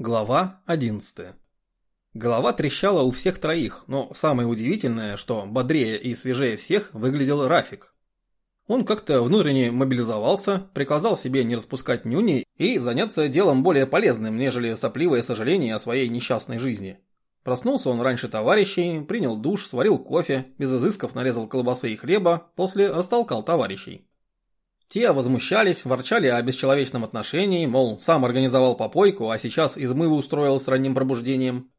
Глава 11. Голова трещала у всех троих, но самое удивительное, что бодрее и свежее всех выглядел Рафик. Он как-то внутренне мобилизовался, приказал себе не распускать нюни и заняться делом более полезным, нежели сопливое сожаление о своей несчастной жизни. Проснулся он раньше товарищей, принял душ, сварил кофе, без изысков нарезал колбасы и хлеба, после растолкал товарищей. Те возмущались, ворчали о бесчеловечном отношении, мол, сам организовал попойку, а сейчас измывы устроил с ранним пробуждением.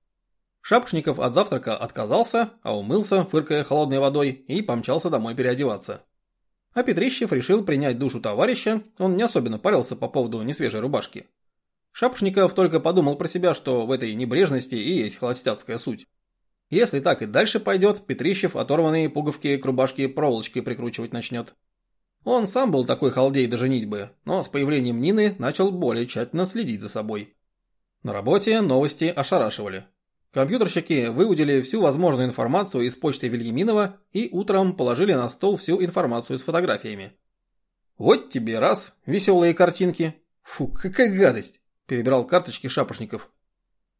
Шапошников от завтрака отказался, а умылся, фыркая холодной водой, и помчался домой переодеваться. А Петрищев решил принять душу товарища, он не особенно парился по поводу несвежей рубашки. Шапошников только подумал про себя, что в этой небрежности и есть холостяцкая суть. Если так и дальше пойдет, Петрищев оторванные пуговки к рубашке проволочкой прикручивать начнет. Он сам был такой халдей до женитьбы, но с появлением Нины начал более тщательно следить за собой. На работе новости ошарашивали. Компьютерщики выудили всю возможную информацию из почты Вильяминова и утром положили на стол всю информацию с фотографиями. «Вот тебе раз, веселые картинки. Фу, какая гадость!» – перебирал карточки шапошников.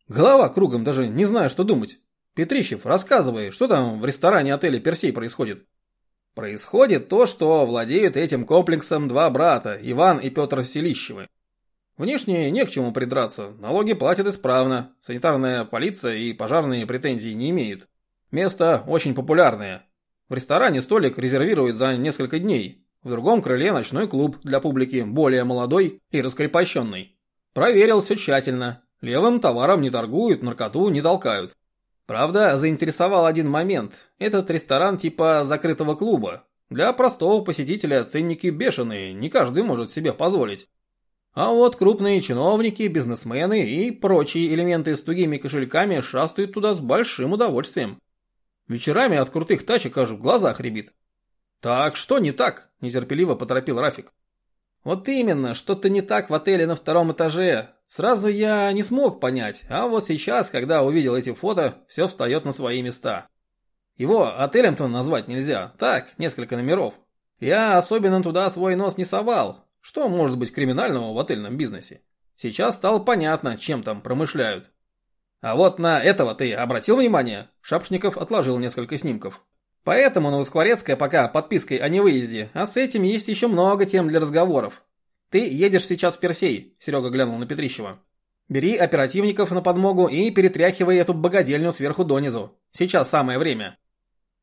«Голова кругом, даже не знаю, что думать. Петрищев, рассказывай, что там в ресторане отеля «Персей» происходит?» Происходит то, что владеют этим комплексом два брата, Иван и Петр Селищевы. Внешне не к чему придраться, налоги платят исправно, санитарная полиция и пожарные претензий не имеют. Место очень популярное. В ресторане столик резервируют за несколько дней, в другом крыле ночной клуб для публики более молодой и раскрепощенный. Проверил все тщательно. Левым товаром не торгуют, наркоту не толкают. Правда, заинтересовал один момент. Этот ресторан типа закрытого клуба. Для простого посетителя ценники бешеные, не каждый может себе позволить. А вот крупные чиновники, бизнесмены и прочие элементы с тугими кошельками шастают туда с большим удовольствием. Вечерами от крутых тачек аж в глазах рябит. «Так что не так?» – нетерпеливо поторопил Рафик. «Вот именно, что-то не так в отеле на втором этаже. Сразу я не смог понять, а вот сейчас, когда увидел эти фото, все встает на свои места. Его отелем-то назвать нельзя, так, несколько номеров. Я особенно туда свой нос не совал. Что может быть криминального в отельном бизнесе? Сейчас стало понятно, чем там промышляют. А вот на этого ты обратил внимание? Шапшников отложил несколько снимков. Поэтому Новоскворецкая пока подпиской о невыезде, а с этим есть еще много тем для разговоров. «Ты едешь сейчас в Персей», – Серега глянул на Петрищева. «Бери оперативников на подмогу и перетряхивай эту богадельню сверху донизу. Сейчас самое время.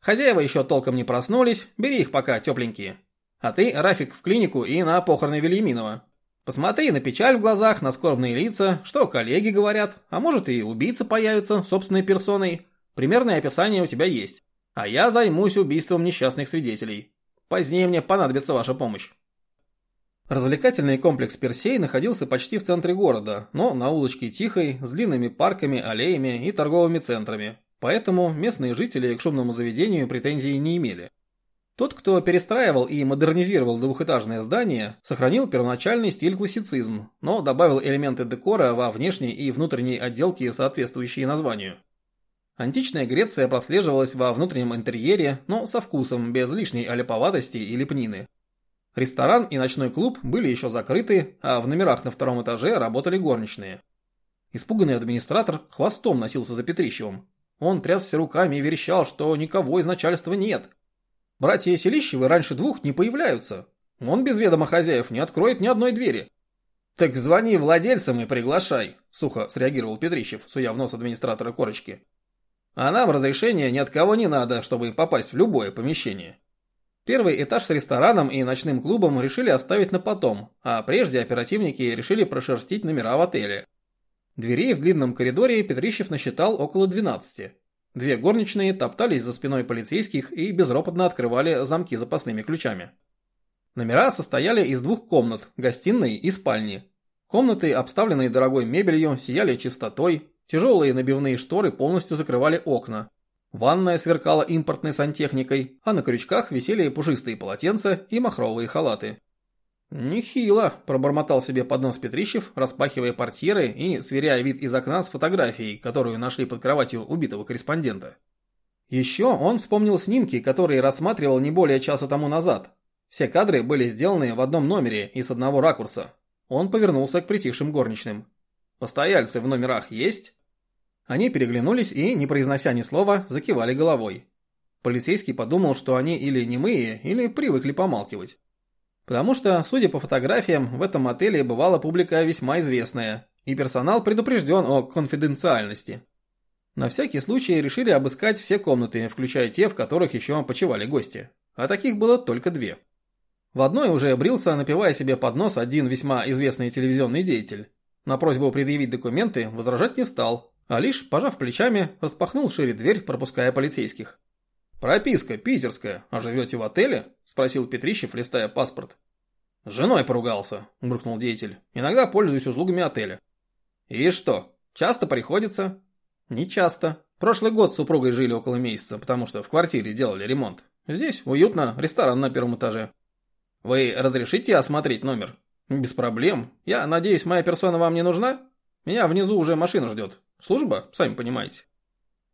Хозяева еще толком не проснулись, бери их пока тепленькие. А ты, Рафик, в клинику и на похороны Вильяминова. Посмотри на печаль в глазах, на скорбные лица, что коллеги говорят, а может и убийца появится собственной персоной. Примерное описание у тебя есть. А я займусь убийством несчастных свидетелей. Позднее мне понадобится ваша помощь. Развлекательный комплекс Персей находился почти в центре города, но на улочке тихой, с длинными парками, аллеями и торговыми центрами, поэтому местные жители к шумному заведению претензий не имели. Тот, кто перестраивал и модернизировал двухэтажное здание, сохранил первоначальный стиль классицизм, но добавил элементы декора во внешней и внутренней отделке, соответствующие названию. Античная Греция прослеживалась во внутреннем интерьере, но со вкусом, без лишней аляповатости и лепнины. Ресторан и ночной клуб были еще закрыты, а в номерах на втором этаже работали горничные. Испуганный администратор хвостом носился за Петрищевым. Он трясся руками и верещал, что никого из начальства нет. Братья Селищевы раньше двух не появляются. Он без ведома хозяев не откроет ни одной двери. «Так звони владельцам и приглашай», – сухо среагировал Петрищев, суя в нос администратора корочки. «А нам разрешения ни от кого не надо, чтобы попасть в любое помещение». Первый этаж с рестораном и ночным клубом решили оставить на потом, а прежде оперативники решили прошерстить номера в отеле. Дверей в длинном коридоре Петрищев насчитал около 12. Две горничные топтались за спиной полицейских и безропотно открывали замки запасными ключами. Номера состояли из двух комнат, гостиной и спальни. Комнаты, обставленные дорогой мебелью, сияли чистотой, тяжелые набивные шторы полностью закрывали окна, Ванная сверкала импортной сантехникой, а на крючках висели пушистые полотенца и махровые халаты. «Нехило», – пробормотал себе под нос Петрищев, распахивая портьеры и сверяя вид из окна с фотографией, которую нашли под кроватью убитого корреспондента. Еще он вспомнил снимки, которые рассматривал не более часа тому назад. Все кадры были сделаны в одном номере и с одного ракурса. Он повернулся к притихшим горничным. Постояльцы в номерах есть?» Они переглянулись и, не произнося ни слова, закивали головой. Полицейский подумал, что они или немые, или привыкли помалкивать. Потому что, судя по фотографиям, в этом отеле бывала публика весьма известная, и персонал предупрежден о конфиденциальности. На всякий случай решили обыскать все комнаты, включая те, в которых еще почивали гости. А таких было только две. В одной уже брился, напивая себе под нос один весьма известный телевизионный деятель. На просьбу предъявить документы возражать не стал, а лишь, пожав плечами, распахнул шире дверь, пропуская полицейских. «Прописка питерская, а живете в отеле?» – спросил Петрищев, листая паспорт. «С женой поругался», – буркнул деятель. «Иногда пользуюсь услугами отеля». «И что, часто приходится?» «Не часто. Прошлый год с супругой жили около месяца, потому что в квартире делали ремонт. Здесь уютно, ресторан на первом этаже». «Вы разрешите осмотреть номер?» «Без проблем. Я надеюсь, моя персона вам не нужна? Меня внизу уже машина ждет. Служба, сами понимаете».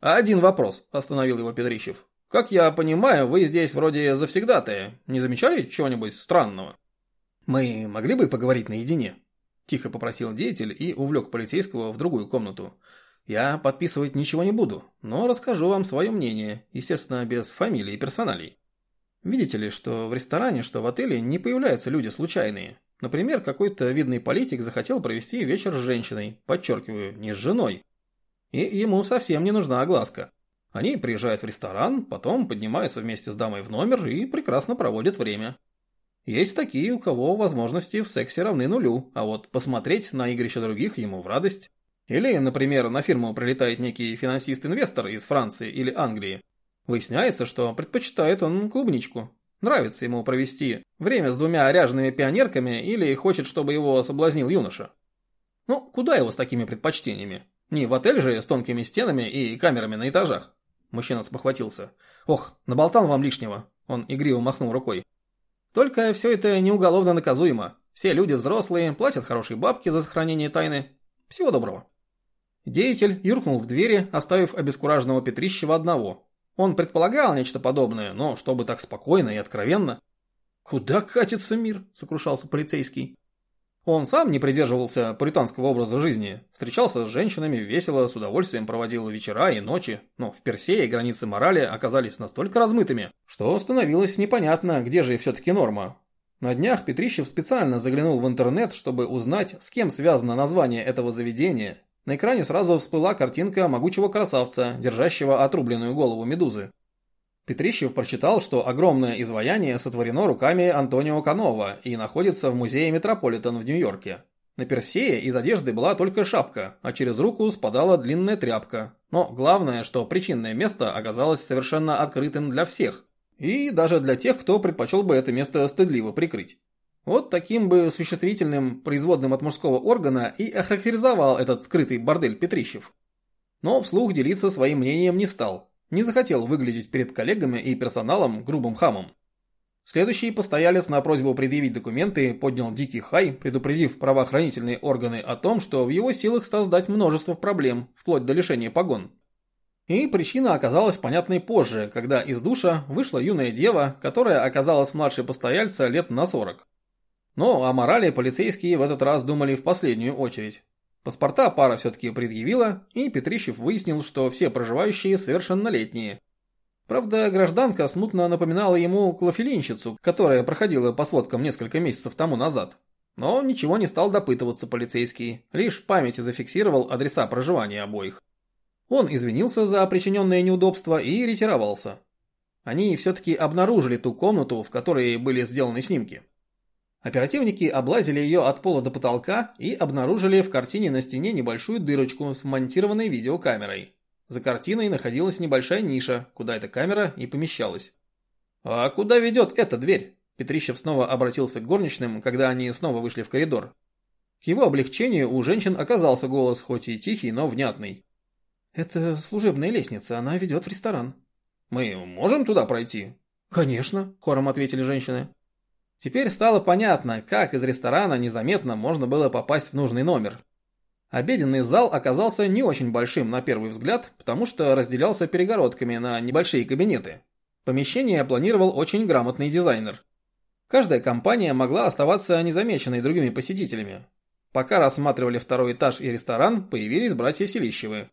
«Один вопрос», – остановил его Петрищев. «Как я понимаю, вы здесь вроде завсегдатые. Не замечали чего-нибудь странного?» «Мы могли бы поговорить наедине?» – тихо попросил деятель и увлек полицейского в другую комнату. «Я подписывать ничего не буду, но расскажу вам свое мнение, естественно, без фамилий и персоналей. Видите ли, что в ресторане, что в отеле не появляются люди случайные. Например, какой-то видный политик захотел провести вечер с женщиной, подчеркиваю, не с женой. И ему совсем не нужна огласка. Они приезжают в ресторан, потом поднимаются вместе с дамой в номер и прекрасно проводят время. Есть такие, у кого возможности в сексе равны нулю, а вот посмотреть на игрища других ему в радость. Или, например, на фирму прилетает некий финансист-инвестор из Франции или Англии. Выясняется, что предпочитает он клубничку. Нравится ему провести время с двумя ряжеными пионерками или хочет, чтобы его соблазнил юноша. Ну, куда его с такими предпочтениями? Не в отель же с тонкими стенами и камерами на этажах. Мужчина спохватился. Ох, наболтал вам лишнего. Он игриво махнул рукой. Только все это не уголовно наказуемо. Все люди взрослые, платят хорошие бабки за сохранение тайны. Всего доброго. Деятель юркнул в двери, оставив обескураженного Петрищева одного. Он предполагал нечто подобное, но чтобы так спокойно и откровенно. «Куда катится мир?» – сокрушался полицейский. Он сам не придерживался пуританского образа жизни, встречался с женщинами, весело, с удовольствием проводил вечера и ночи, но в Персее границы морали оказались настолько размытыми, что становилось непонятно, где же все-таки норма. На днях Петрищев специально заглянул в интернет, чтобы узнать, с кем связано название этого заведения. На экране сразу всплыла картинка могучего красавца, держащего отрубленную голову медузы. Петрищев прочитал, что огромное изваяние сотворено руками Антонио Канова и находится в музее Метрополитен в Нью-Йорке. На Персее из одежды была только шапка, а через руку спадала длинная тряпка. Но главное, что причинное место оказалось совершенно открытым для всех. И даже для тех, кто предпочел бы это место стыдливо прикрыть. Вот таким бы существительным, производным от мужского органа и охарактеризовал этот скрытый бордель Петрищев. Но вслух делиться своим мнением не стал, не захотел выглядеть перед коллегами и персоналом грубым хамом. Следующий постоялец на просьбу предъявить документы поднял дикий хай, предупредив правоохранительные органы о том, что в его силах создать множество проблем, вплоть до лишения погон. И причина оказалась понятной позже, когда из душа вышла юная дева, которая оказалась младше постояльца лет на 40. Но о морали полицейские в этот раз думали в последнюю очередь. Паспорта пара все-таки предъявила, и Петрищев выяснил, что все проживающие совершеннолетние. Правда, гражданка смутно напоминала ему клофелинщицу, которая проходила по сводкам несколько месяцев тому назад. Но ничего не стал допытываться полицейский, лишь в памяти зафиксировал адреса проживания обоих. Он извинился за причиненное неудобство и ретировался. Они все-таки обнаружили ту комнату, в которой были сделаны снимки. Оперативники облазили ее от пола до потолка и обнаружили в картине на стене небольшую дырочку с монтированной видеокамерой. За картиной находилась небольшая ниша, куда эта камера и помещалась. «А куда ведет эта дверь?» Петрищев снова обратился к горничным, когда они снова вышли в коридор. К его облегчению у женщин оказался голос хоть и тихий, но внятный. «Это служебная лестница, она ведет в ресторан». «Мы можем туда пройти?» «Конечно», – хором ответили женщины. Теперь стало понятно, как из ресторана незаметно можно было попасть в нужный номер. Обеденный зал оказался не очень большим на первый взгляд, потому что разделялся перегородками на небольшие кабинеты. Помещение планировал очень грамотный дизайнер. Каждая компания могла оставаться незамеченной другими посетителями. Пока рассматривали второй этаж и ресторан, появились братья Селищевы.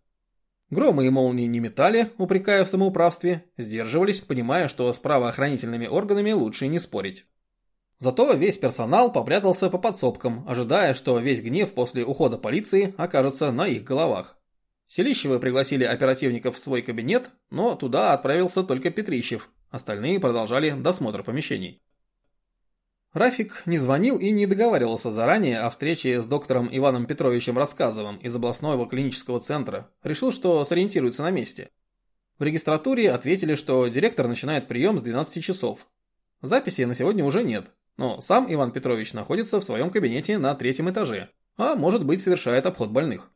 Громы и молнии не метали, упрекая в самоуправстве, сдерживались, понимая, что с правоохранительными органами лучше не спорить. Зато весь персонал попрятался по подсобкам, ожидая, что весь гнев после ухода полиции окажется на их головах. Селищевы пригласили оперативников в свой кабинет, но туда отправился только Петрищев, остальные продолжали досмотр помещений. Рафик не звонил и не договаривался заранее о встрече с доктором Иваном Петровичем Рассказовым из областного клинического центра. Решил, что сориентируется на месте. В регистратуре ответили, что директор начинает прием с 12 часов. Записи на сегодня уже нет, но сам Иван Петрович находится в своем кабинете на третьем этаже, а может быть совершает обход больных.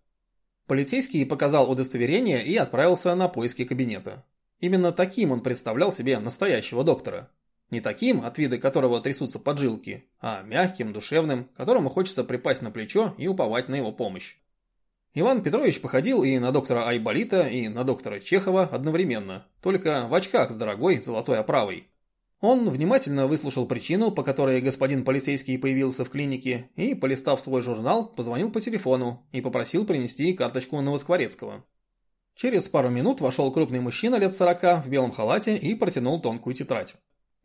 Полицейский показал удостоверение и отправился на поиски кабинета. Именно таким он представлял себе настоящего доктора. Не таким, от вида которого трясутся поджилки, а мягким, душевным, которому хочется припасть на плечо и уповать на его помощь. Иван Петрович походил и на доктора Айболита, и на доктора Чехова одновременно, только в очках с дорогой золотой оправой. Он внимательно выслушал причину, по которой господин полицейский появился в клинике, и, полистав свой журнал, позвонил по телефону и попросил принести карточку Новоскворецкого. Через пару минут вошел крупный мужчина лет сорока в белом халате и протянул тонкую тетрадь.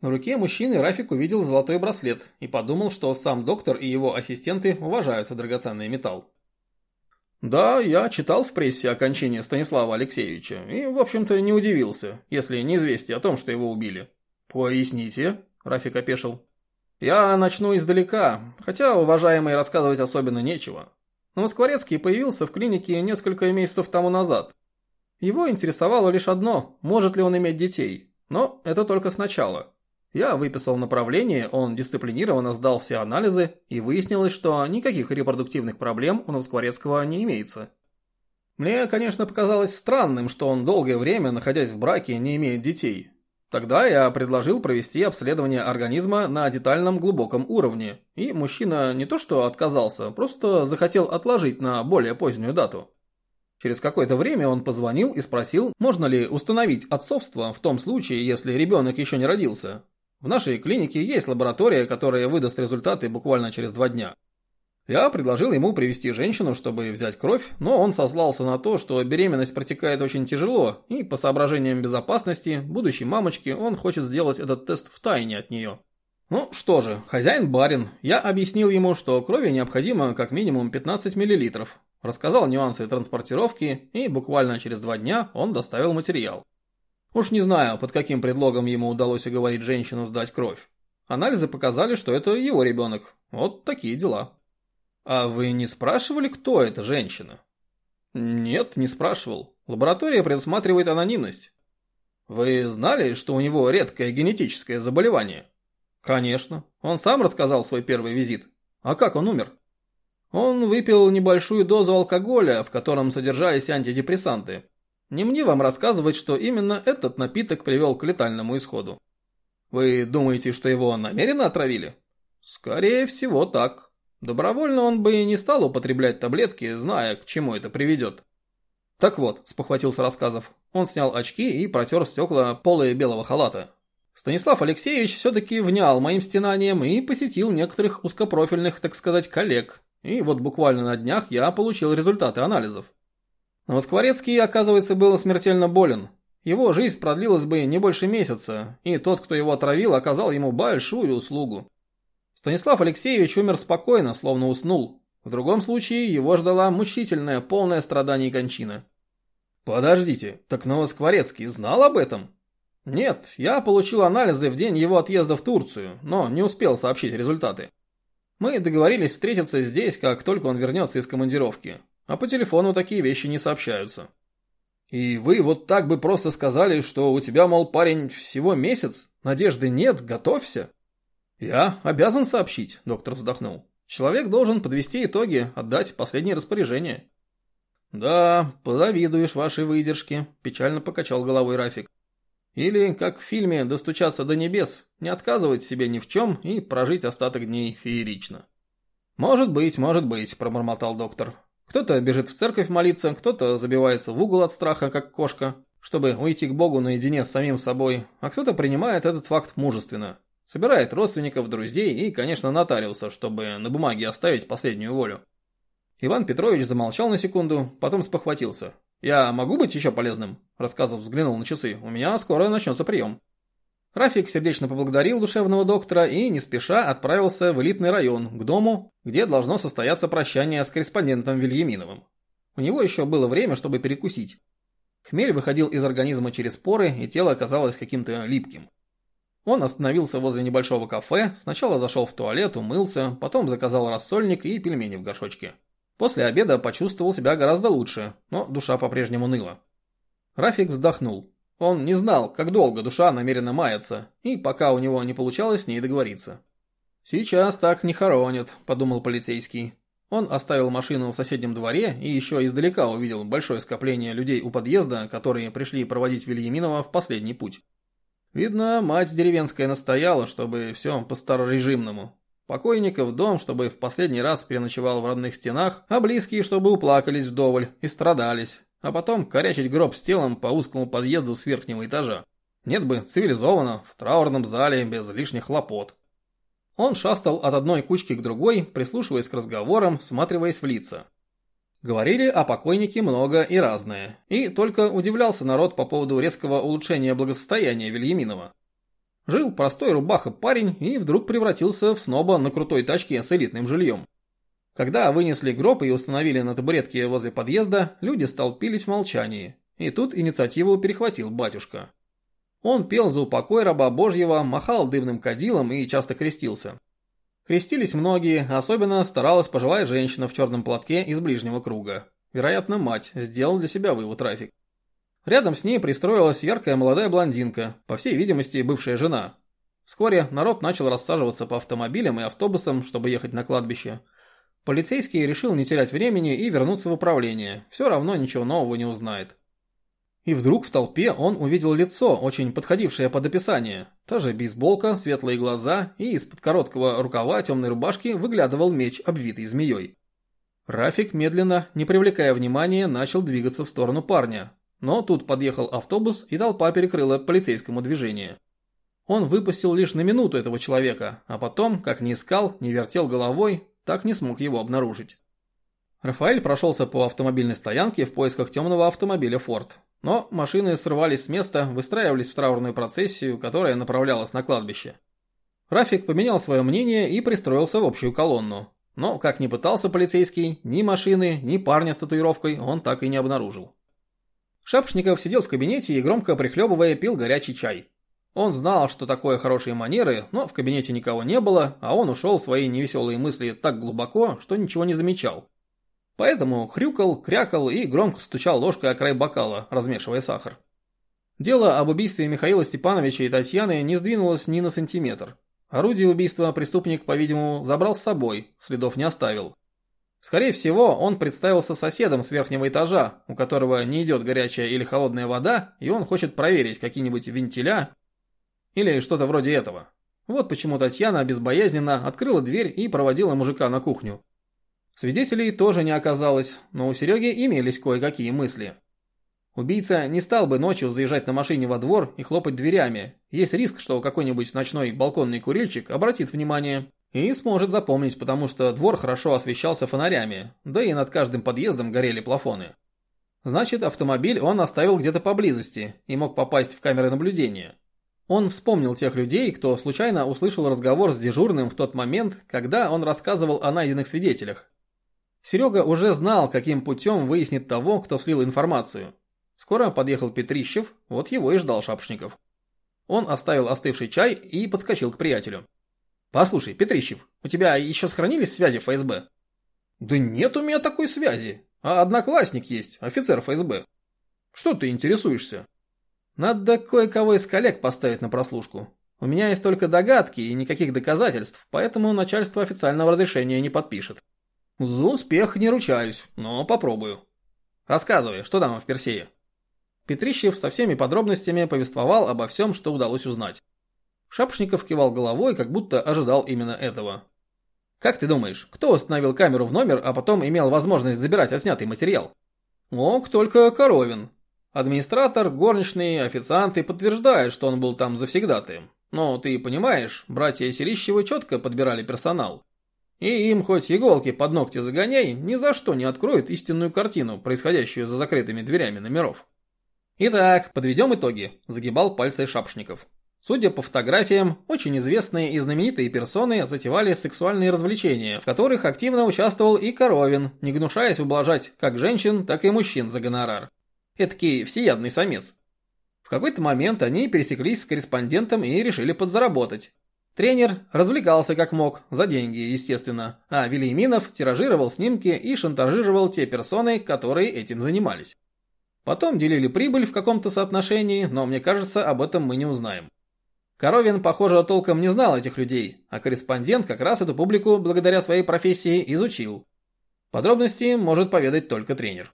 На руке мужчины Рафик увидел золотой браслет и подумал, что сам доктор и его ассистенты уважают драгоценный металл. Да, я читал в прессе о кончине Станислава Алексеевича и, в общем-то, не удивился, если не известие о том, что его убили. «Поясните», – Рафик опешил. «Я начну издалека, хотя, уважаемый, рассказывать особенно нечего. Новоскворецкий появился в клинике несколько месяцев тому назад. Его интересовало лишь одно – может ли он иметь детей. Но это только сначала. Я выписал направление, он дисциплинированно сдал все анализы, и выяснилось, что никаких репродуктивных проблем у Новоскворецкого не имеется. Мне, конечно, показалось странным, что он долгое время, находясь в браке, не имеет детей. Тогда я предложил провести обследование организма на детальном глубоком уровне, и мужчина не то что отказался, просто захотел отложить на более позднюю дату. Через какое-то время он позвонил и спросил, можно ли установить отцовство в том случае, если ребенок еще не родился. В нашей клинике есть лаборатория, которая выдаст результаты буквально через два дня. Я предложил ему привести женщину, чтобы взять кровь, но он сослался на то, что беременность протекает очень тяжело, и по соображениям безопасности будущей мамочки он хочет сделать этот тест в тайне от нее. Ну что же, хозяин барин, я объяснил ему, что крови необходимо как минимум 15 мл. Рассказал нюансы транспортировки, и буквально через два дня он доставил материал. Уж не знаю, под каким предлогом ему удалось уговорить женщину сдать кровь. Анализы показали, что это его ребенок. Вот такие дела. «А вы не спрашивали, кто эта женщина?» «Нет, не спрашивал. Лаборатория предусматривает анонимность». «Вы знали, что у него редкое генетическое заболевание?» «Конечно. Он сам рассказал свой первый визит. А как он умер?» «Он выпил небольшую дозу алкоголя, в котором содержались антидепрессанты. Не мне вам рассказывать, что именно этот напиток привел к летальному исходу. Вы думаете, что его намеренно отравили? Скорее всего, так. Добровольно он бы и не стал употреблять таблетки, зная, к чему это приведет. Так вот, спохватился рассказов, он снял очки и протер стекла полы белого халата. Станислав Алексеевич все-таки внял моим стенанием и посетил некоторых узкопрофильных, так сказать, коллег. И вот буквально на днях я получил результаты анализов. Москворецкий, оказывается, был смертельно болен. Его жизнь продлилась бы не больше месяца, и тот, кто его отравил, оказал ему большую услугу. Станислав Алексеевич умер спокойно, словно уснул. В другом случае его ждала мучительная, полная страданий кончина. Подождите, так Новоскворецкий знал об этом? Нет, я получил анализы в день его отъезда в Турцию, но не успел сообщить результаты. Мы договорились встретиться здесь, как только он вернется из командировки. А по телефону такие вещи не сообщаются. И вы вот так бы просто сказали, что у тебя, мол, парень, всего месяц? Надежды нет, готовься. «Я обязан сообщить», – доктор вздохнул. «Человек должен подвести итоги, отдать последние распоряжения». «Да, позавидуешь вашей выдержке», – печально покачал головой Рафик. «Или, как в фильме «Достучаться до небес», не отказывать себе ни в чем и прожить остаток дней феерично». «Может быть, может быть», – пробормотал доктор. «Кто-то бежит в церковь молиться, кто-то забивается в угол от страха, как кошка, чтобы уйти к Богу наедине с самим собой, а кто-то принимает этот факт мужественно. Собирает родственников, друзей и, конечно, нотариуса, чтобы на бумаге оставить последнюю волю. Иван Петрович замолчал на секунду, потом спохватился. «Я могу быть еще полезным?» Рассказов взглянул на часы. «У меня скоро начнется прием». Рафик сердечно поблагодарил душевного доктора и не спеша отправился в элитный район, к дому, где должно состояться прощание с корреспондентом Вильяминовым. У него еще было время, чтобы перекусить. Хмель выходил из организма через поры, и тело оказалось каким-то липким. Он остановился возле небольшого кафе, сначала зашел в туалет, умылся, потом заказал рассольник и пельмени в горшочке. После обеда почувствовал себя гораздо лучше, но душа по-прежнему ныла. Рафик вздохнул. Он не знал, как долго душа намерена маяться, и пока у него не получалось с ней договориться. «Сейчас так не хоронят», – подумал полицейский. Он оставил машину в соседнем дворе и еще издалека увидел большое скопление людей у подъезда, которые пришли проводить Вильяминова в последний путь. Видно, мать деревенская настояла, чтобы все по старорежимному. Покойника в дом, чтобы в последний раз переночевал в родных стенах, а близкие, чтобы уплакались вдоволь и страдались, а потом корячить гроб с телом по узкому подъезду с верхнего этажа. Нет бы, цивилизованно, в траурном зале, без лишних хлопот. Он шастал от одной кучки к другой, прислушиваясь к разговорам, всматриваясь в лица. Говорили о покойнике много и разное, и только удивлялся народ по поводу резкого улучшения благосостояния Вильяминова. Жил простой рубаха парень и вдруг превратился в сноба на крутой тачке с элитным жильем. Когда вынесли гроб и установили на табуретке возле подъезда, люди столпились в молчании. И тут инициативу перехватил батюшка. Он пел за упокой раба Божьего, махал дымным кадилом и часто крестился. Крестились многие, особенно старалась пожилая женщина в черном платке из ближнего круга. Вероятно, мать, сделал для себя вывод Рафик. Рядом с ней пристроилась яркая молодая блондинка, по всей видимости, бывшая жена. Вскоре народ начал рассаживаться по автомобилям и автобусам, чтобы ехать на кладбище – Полицейский решил не терять времени и вернуться в управление, все равно ничего нового не узнает. И вдруг в толпе он увидел лицо, очень подходившее под описание. Та же бейсболка, светлые глаза, и из-под короткого рукава темной рубашки выглядывал меч, обвитый змеей. Рафик медленно, не привлекая внимания, начал двигаться в сторону парня. Но тут подъехал автобус, и толпа перекрыла полицейскому движение. Он выпустил лишь на минуту этого человека, а потом, как ни искал, не вертел головой, так не смог его обнаружить. Рафаэль прошелся по автомобильной стоянке в поисках темного автомобиля Ford. Но машины срывались с места, выстраивались в траурную процессию, которая направлялась на кладбище. Рафик поменял свое мнение и пристроился в общую колонну. Но, как ни пытался полицейский, ни машины, ни парня с татуировкой он так и не обнаружил. Шапшников сидел в кабинете и, громко прихлебывая, пил горячий чай. Он знал, что такое хорошие манеры, но в кабинете никого не было, а он ушел в свои невеселые мысли так глубоко, что ничего не замечал. Поэтому хрюкал, крякал и громко стучал ложкой о край бокала, размешивая сахар. Дело об убийстве Михаила Степановича и Татьяны не сдвинулось ни на сантиметр. Орудие убийства преступник, по-видимому, забрал с собой, следов не оставил. Скорее всего, он представился соседом с верхнего этажа, у которого не идет горячая или холодная вода, и он хочет проверить какие-нибудь вентиля или что-то вроде этого. Вот почему Татьяна безбоязненно открыла дверь и проводила мужика на кухню. Свидетелей тоже не оказалось, но у Сереги имелись кое-какие мысли. Убийца не стал бы ночью заезжать на машине во двор и хлопать дверями. Есть риск, что какой-нибудь ночной балконный курильщик обратит внимание и сможет запомнить, потому что двор хорошо освещался фонарями, да и над каждым подъездом горели плафоны. Значит, автомобиль он оставил где-то поблизости и мог попасть в камеры наблюдения. Он вспомнил тех людей, кто случайно услышал разговор с дежурным в тот момент, когда он рассказывал о найденных свидетелях. Серега уже знал, каким путем выяснит того, кто слил информацию. Скоро подъехал Петрищев, вот его и ждал Шапшников. Он оставил остывший чай и подскочил к приятелю. «Послушай, Петрищев, у тебя еще сохранились связи ФСБ?» «Да нет у меня такой связи, а одноклассник есть, офицер ФСБ. Что ты интересуешься?» Надо кое-кого из коллег поставить на прослушку. У меня есть только догадки и никаких доказательств, поэтому начальство официального разрешения не подпишет. За успех не ручаюсь, но попробую. Рассказывай, что там в Персее? Петрищев со всеми подробностями повествовал обо всем, что удалось узнать. Шапшников кивал головой, как будто ожидал именно этого. «Как ты думаешь, кто установил камеру в номер, а потом имел возможность забирать отснятый материал?» «Мог только Коровин. Администратор, горничные, официанты подтверждают, что он был там завсегдатаем. Но ты понимаешь, братья Селищевы четко подбирали персонал. И им хоть иголки под ногти загоняй, ни за что не откроют истинную картину, происходящую за закрытыми дверями номеров. Итак, подведем итоги, загибал пальцы Шапшников. Судя по фотографиям, очень известные и знаменитые персоны затевали сексуальные развлечения, в которых активно участвовал и Коровин, не гнушаясь ублажать как женщин, так и мужчин за гонорар. Эдакий всеядный самец. В какой-то момент они пересеклись с корреспондентом и решили подзаработать. Тренер развлекался как мог, за деньги, естественно, а Велиминов тиражировал снимки и шантажировал те персоны, которые этим занимались. Потом делили прибыль в каком-то соотношении, но мне кажется, об этом мы не узнаем. Коровин, похоже, толком не знал этих людей, а корреспондент как раз эту публику, благодаря своей профессии, изучил. Подробности может поведать только тренер.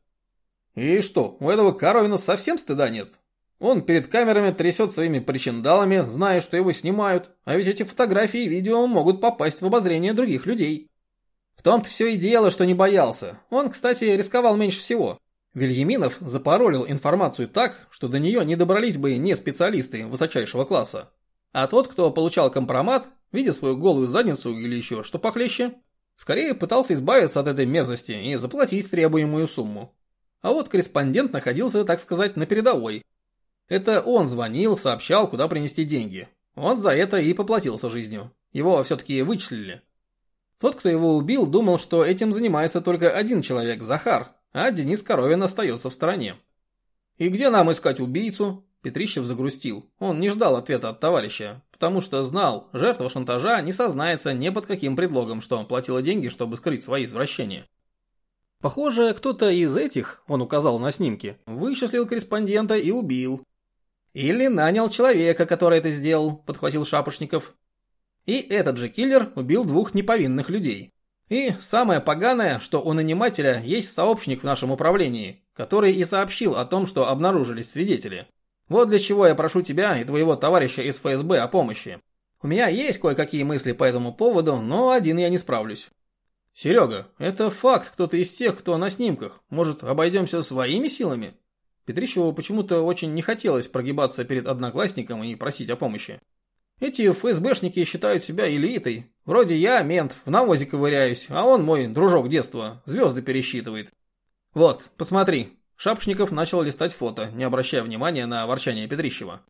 И что, у этого Коровина совсем стыда нет? Он перед камерами трясет своими причиндалами, зная, что его снимают, а ведь эти фотографии и видео могут попасть в обозрение других людей. В том-то все и дело, что не боялся. Он, кстати, рисковал меньше всего. Вильяминов запаролил информацию так, что до нее не добрались бы не специалисты высочайшего класса, а тот, кто получал компромат, видя свою голую задницу или еще что похлеще, скорее пытался избавиться от этой мерзости и заплатить требуемую сумму. А вот корреспондент находился, так сказать, на передовой. Это он звонил, сообщал, куда принести деньги. Он за это и поплатился жизнью. Его все-таки вычислили. Тот, кто его убил, думал, что этим занимается только один человек, Захар, а Денис Коровин остается в стороне. «И где нам искать убийцу?» Петрищев загрустил. Он не ждал ответа от товарища, потому что знал, жертва шантажа не сознается ни под каким предлогом, что он платила деньги, чтобы скрыть свои извращения. Похоже, кто-то из этих, он указал на снимке, вычислил корреспондента и убил. Или нанял человека, который это сделал, подхватил Шапошников. И этот же киллер убил двух неповинных людей. И самое поганое, что у нанимателя есть сообщник в нашем управлении, который и сообщил о том, что обнаружились свидетели. Вот для чего я прошу тебя и твоего товарища из ФСБ о помощи. У меня есть кое-какие мысли по этому поводу, но один я не справлюсь. Серега, это факт кто-то из тех, кто на снимках. Может, обойдемся своими силами? Петрищеву почему-то очень не хотелось прогибаться перед одноклассником и просить о помощи. Эти ФСБшники считают себя элитой. Вроде я, мент, в навозе ковыряюсь, а он мой дружок детства, звезды пересчитывает. Вот, посмотри, Шапшников начал листать фото, не обращая внимания на ворчание Петрищева.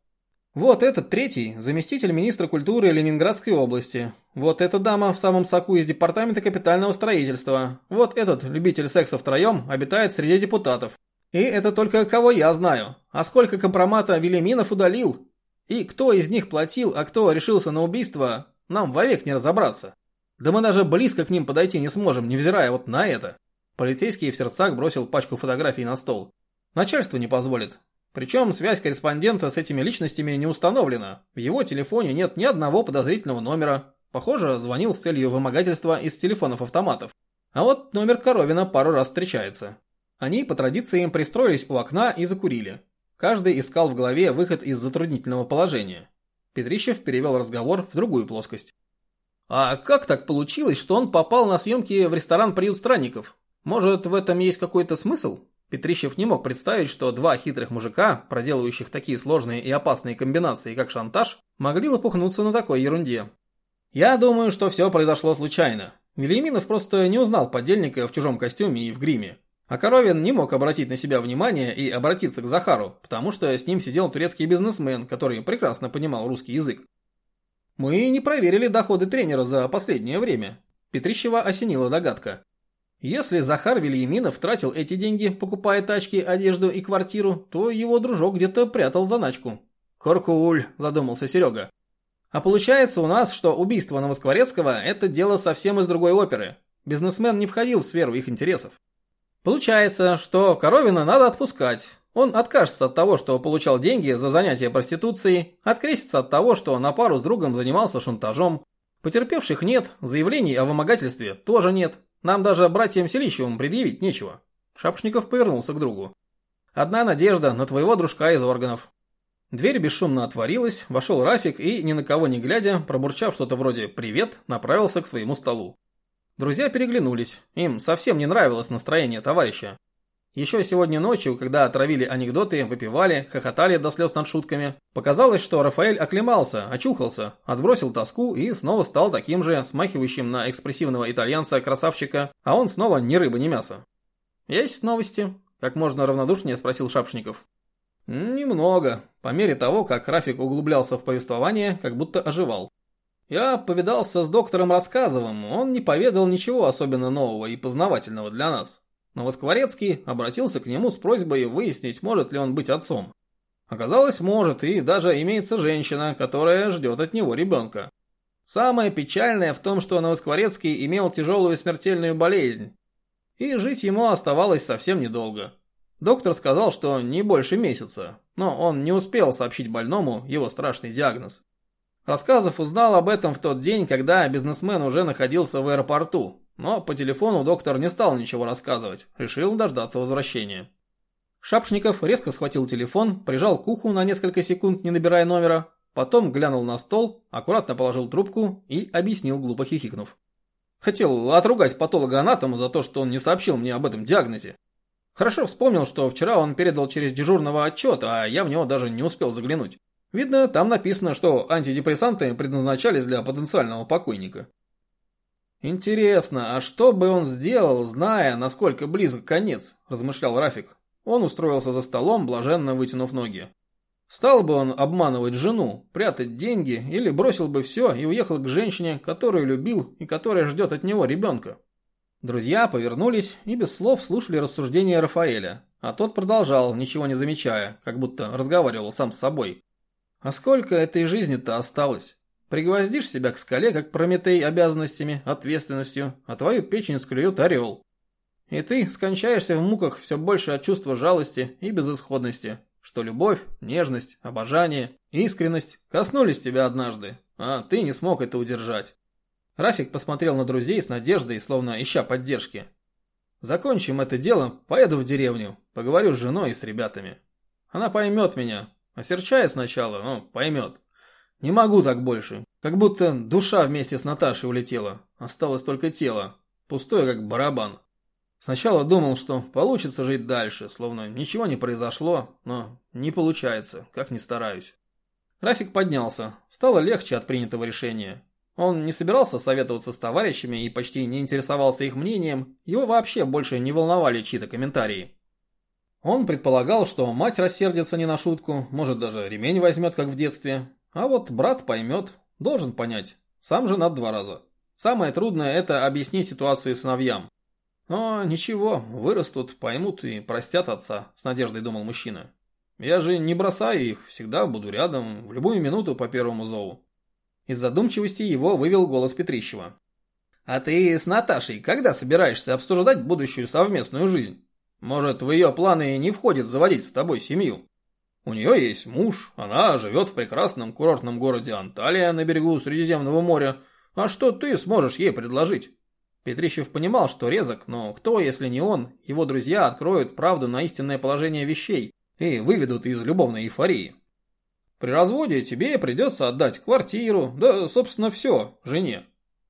Вот этот третий, заместитель министра культуры Ленинградской области. Вот эта дама в самом соку из департамента капитального строительства. Вот этот любитель секса втроем обитает среди депутатов. И это только кого я знаю. А сколько компромата Велиминов удалил? И кто из них платил, а кто решился на убийство, нам вовек не разобраться. Да мы даже близко к ним подойти не сможем, невзирая вот на это. Полицейский в сердцах бросил пачку фотографий на стол. Начальство не позволит. Причем связь корреспондента с этими личностями не установлена. В его телефоне нет ни одного подозрительного номера. Похоже, звонил с целью вымогательства из телефонов-автоматов. А вот номер Коровина пару раз встречается. Они по традициям пристроились у окна и закурили. Каждый искал в голове выход из затруднительного положения. Петрищев перевел разговор в другую плоскость. «А как так получилось, что он попал на съемки в ресторан «Приют странников»? Может, в этом есть какой-то смысл? Петрищев не мог представить, что два хитрых мужика, проделывающих такие сложные и опасные комбинации, как шантаж, могли лопухнуться на такой ерунде. Я думаю, что все произошло случайно. Велиминов просто не узнал подельника в чужом костюме и в гриме. А Коровин не мог обратить на себя внимание и обратиться к Захару, потому что с ним сидел турецкий бизнесмен, который прекрасно понимал русский язык. Мы не проверили доходы тренера за последнее время. Петрищева осенила догадка. Если Захар Вильяминов тратил эти деньги, покупая тачки, одежду и квартиру, то его дружок где-то прятал заначку. «Коркуль», – задумался Серега. «А получается у нас, что убийство Новоскворецкого – это дело совсем из другой оперы. Бизнесмен не входил в сферу их интересов. Получается, что Коровина надо отпускать. Он откажется от того, что получал деньги за занятие проституцией, открестится от того, что на пару с другом занимался шантажом. Потерпевших нет, заявлений о вымогательстве тоже нет. Нам даже братьям Селищевым предъявить нечего. Шапшников повернулся к другу. Одна надежда на твоего дружка из органов. Дверь бесшумно отворилась, вошел Рафик и, ни на кого не глядя, пробурчав что-то вроде «привет», направился к своему столу. Друзья переглянулись, им совсем не нравилось настроение товарища. Еще сегодня ночью, когда отравили анекдоты, выпивали, хохотали до слез над шутками, показалось, что Рафаэль оклемался, очухался, отбросил тоску и снова стал таким же, смахивающим на экспрессивного итальянца-красавчика, а он снова ни рыба, ни мясо. «Есть новости?» – как можно равнодушнее спросил Шапшников. «Немного», по мере того, как Рафик углублялся в повествование, как будто оживал. Я повидался с доктором Рассказовым, он не поведал ничего особенно нового и познавательного для нас. Но Воскворецкий обратился к нему с просьбой выяснить, может ли он быть отцом. Оказалось, может, и даже имеется женщина, которая ждет от него ребенка. Самое печальное в том, что Новоскворецкий имел тяжелую смертельную болезнь, и жить ему оставалось совсем недолго. Доктор сказал, что не больше месяца, но он не успел сообщить больному его страшный диагноз. Рассказов узнал об этом в тот день, когда бизнесмен уже находился в аэропорту, но по телефону доктор не стал ничего рассказывать, решил дождаться возвращения. Шапшников резко схватил телефон, прижал к уху на несколько секунд, не набирая номера, потом глянул на стол, аккуратно положил трубку и объяснил, глупо хихикнув. Хотел отругать патолога-анатома за то, что он не сообщил мне об этом диагнозе. Хорошо вспомнил, что вчера он передал через дежурного отчет, а я в него даже не успел заглянуть. Видно, там написано, что антидепрессанты предназначались для потенциального покойника. «Интересно, а что бы он сделал, зная, насколько близок конец?» – размышлял Рафик. Он устроился за столом, блаженно вытянув ноги. Стал бы он обманывать жену, прятать деньги или бросил бы все и уехал к женщине, которую любил и которая ждет от него ребенка? Друзья повернулись и без слов слушали рассуждения Рафаэля, а тот продолжал, ничего не замечая, как будто разговаривал сам с собой. А сколько этой жизни-то осталось? Пригвоздишь себя к скале, как Прометей, обязанностями, ответственностью, а твою печень склюет орел. И ты скончаешься в муках все больше от чувства жалости и безысходности, что любовь, нежность, обожание, искренность коснулись тебя однажды, а ты не смог это удержать. Рафик посмотрел на друзей с надеждой, словно ища поддержки. Закончим это дело, поеду в деревню, поговорю с женой и с ребятами. Она поймет меня, осерчает сначала, но поймет. Не могу так больше. Как будто душа вместе с Наташей улетела. Осталось только тело. Пустое, как барабан. Сначала думал, что получится жить дальше, словно ничего не произошло, но не получается, как ни стараюсь. Рафик поднялся. Стало легче от принятого решения. Он не собирался советоваться с товарищами и почти не интересовался их мнением, его вообще больше не волновали чьи-то комментарии. Он предполагал, что мать рассердится не на шутку, может даже ремень возьмет, как в детстве, а вот брат поймет, должен понять. Сам же над два раза. Самое трудное это объяснить ситуацию сыновьям. Но ничего, вырастут, поймут и простят отца, с надеждой думал мужчина. Я же не бросаю их, всегда буду рядом, в любую минуту по первому зову. Из задумчивости его вывел голос Петрищева. «А ты с Наташей когда собираешься обсуждать будущую совместную жизнь? Может, в ее планы не входит заводить с тобой семью?» У нее есть муж, она живет в прекрасном курортном городе Анталия на берегу Средиземного моря. А что ты сможешь ей предложить? Петрищев понимал, что резок, но кто, если не он, его друзья откроют правду на истинное положение вещей и выведут из любовной эйфории. При разводе тебе придется отдать квартиру, да, собственно, все, жене.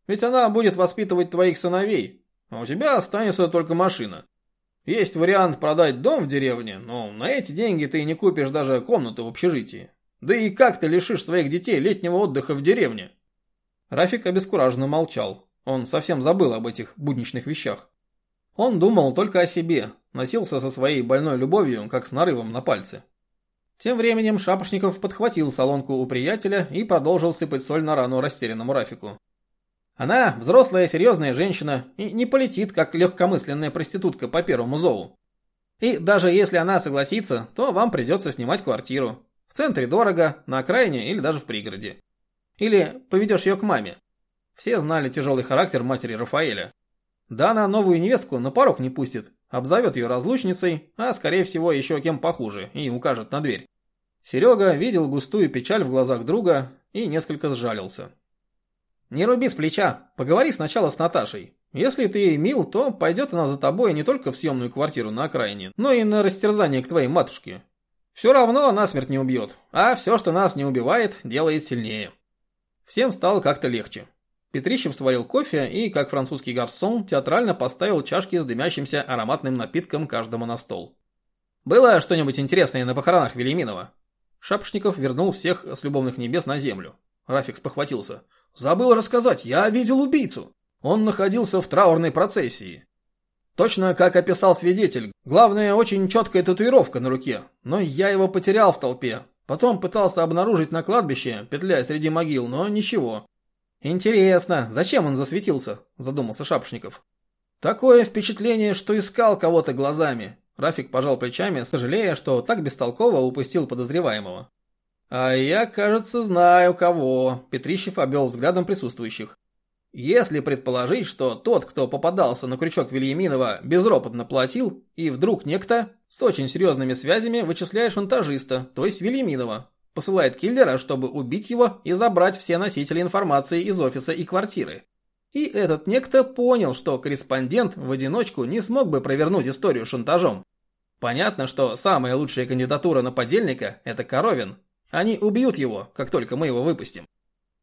Ведь она будет воспитывать твоих сыновей, а у тебя останется только машина. Есть вариант продать дом в деревне, но на эти деньги ты не купишь даже комнату в общежитии. Да и как ты лишишь своих детей летнего отдыха в деревне? Рафик обескураженно молчал. Он совсем забыл об этих будничных вещах. Он думал только о себе, носился со своей больной любовью, как с нарывом на пальце. Тем временем Шапошников подхватил солонку у приятеля и продолжил сыпать соль на рану растерянному Рафику. Она взрослая, серьезная женщина и не полетит, как легкомысленная проститутка по первому зову. И даже если она согласится, то вам придется снимать квартиру. В центре дорого, на окраине или даже в пригороде. Или поведешь ее к маме. Все знали тяжелый характер матери Рафаэля. Да она новую невестку на порог не пустит, обзовет ее разлучницей, а скорее всего еще кем похуже, и укажет на дверь. Серега видел густую печаль в глазах друга и несколько сжалился. Не руби с плеча. Поговори сначала с Наташей. Если ты ей мил, то пойдет она за тобой не только в съемную квартиру на окраине, но и на растерзание к твоей матушке. Все равно она смерть не убьет, а все, что нас не убивает, делает сильнее. Всем стало как-то легче. Петрищев сварил кофе и, как французский гарсон, театрально поставил чашки с дымящимся ароматным напитком каждому на стол. «Было что-нибудь интересное на похоронах Велиминова?» Шапошников вернул всех с любовных небес на землю. Рафик спохватился. «Забыл рассказать, я видел убийцу. Он находился в траурной процессии. Точно как описал свидетель. Главное, очень четкая татуировка на руке. Но я его потерял в толпе. Потом пытался обнаружить на кладбище, петляя среди могил, но ничего. Интересно, зачем он засветился? Задумался Шапошников. Такое впечатление, что искал кого-то глазами. Рафик пожал плечами, сожалея, что так бестолково упустил подозреваемого. А я, кажется, знаю кого. Петрищев обвел взглядом присутствующих. Если предположить, что тот, кто попадался на крючок Вильяминова, безропотно платил, и вдруг некто с очень серьезными связями вычисляет шантажиста, то есть Вильяминова, посылает киллера, чтобы убить его и забрать все носители информации из офиса и квартиры. И этот некто понял, что корреспондент в одиночку не смог бы провернуть историю шантажом. Понятно, что самая лучшая кандидатура на подельника – это Коровин. Они убьют его, как только мы его выпустим.